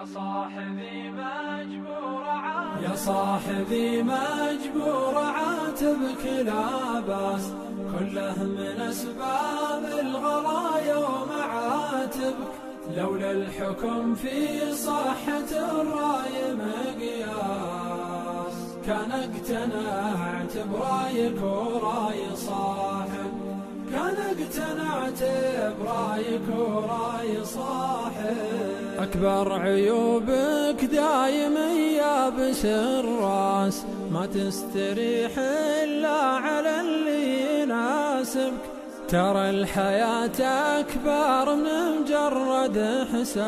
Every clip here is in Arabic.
يا صاحبي مجبور عاتبك لا باس كله من أسباب الغلا يوم عاتبك لولا الحكم في صحة الرأي مقياس. كان اقتنعت برأيك ورأي صاحب. كان اقتنعت برأيك ورأي صاحب. أكبر عيوبك دايم يابس الراس. ما تستريح إلا على اللي يناسبك. ترى الحياة أكبر من مجرد إحساس.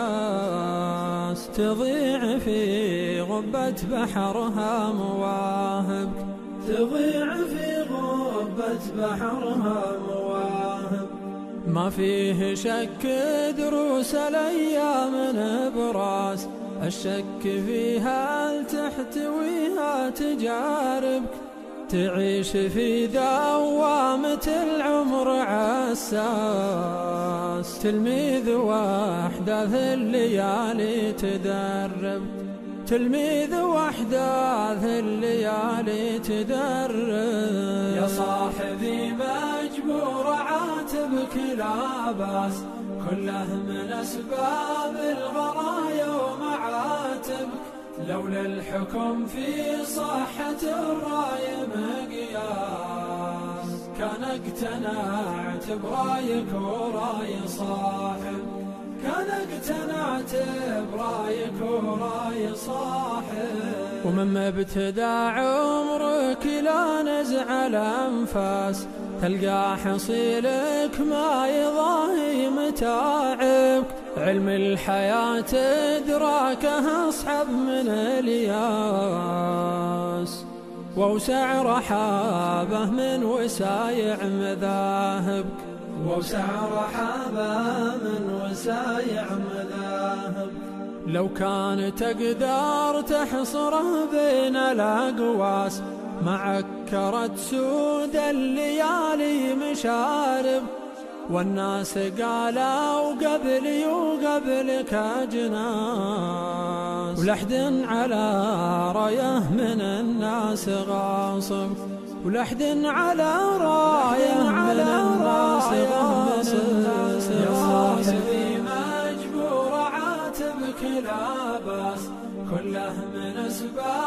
تضيع في غبة بحرها مواهبك. تضيع في غبة بحرها مواهب ما فيه شك دروس الأيام براس الشك فيها هل تحتويها تجاربك تعيش في دوامة العمر عساس. تلميذ وأحداث الليالي تدرب. تلميذ وحداث الليالي تدرب. عاتبك لا باس كله من أسباب الغلا يوم عاتبك لولا الحكم في صحة الرأي مقياس. كان اقتنعت برأيك ورأي صاحب. كان اقتنعت برأيك ورأي صاحب. ومن ابتدى عمرك لا نزع الأنفاس. تلقى حصيلك ما يضاهي متاعبك علم الحياة إدراكه أصحب من الياس. وأوسع رحابه من وسايع مذاهبك. وسع رحابه من وسايع مذاهبك. لو كان تقدر تحصره بين الأقواس ما عكرت سود الليالي مشارب والناس قالوا قبلي وقبلك أجناس. ولحد على رأيه من الناس غاصب ولحد على رأيه من الناس غاصب. يا صاحبي مجبور عاتبك لا بأس كله من أسباب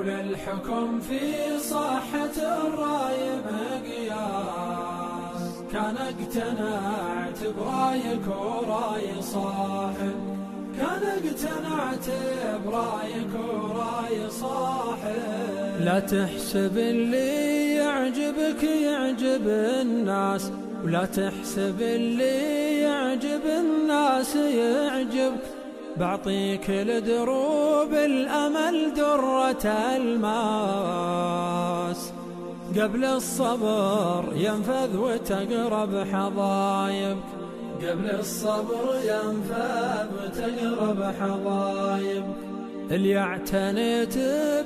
لولا الحكم في صحة الرأي مقياس كان اقتنعت برأيك ورأي صاحب. كان اقتنعت برأيك ورأي صاحب. لا تحسب اللي يعجبك يعجب الناس. ولا تحسب اللي يعجب الناس يعجبك. بعطيك لدروب الأمل درة الماس. قبل الصبر ينفذ وتقرب حضايبك قبل الصبر ينفذ وتقرب حضايبك اللي اعتنيت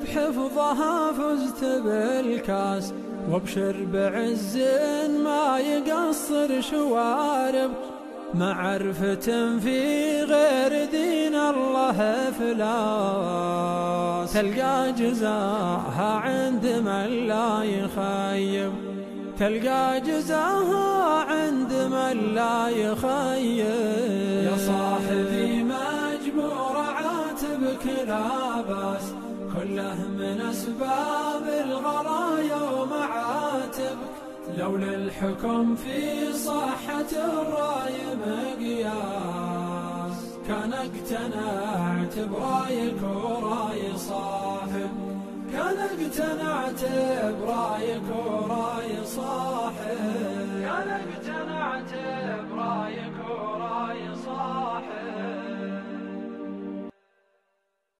بحفظها فزت بالكاس. وابشر بعز ما يقصر شوارب معرفة في غير دين الله فلاس. تلقى جزاها عند من لا يخيب. تلقى جزاها عند من لا يخيب. يا صاحبي مجبور عاتبك لا بأس. كله من أسباب عاتبك لولا الحكم في صحة الرأي مقياس كان اقتنعت برأيك ورأي صاحب. كان اقتنعت برأيك ورأي صاحب. كان اقتنعت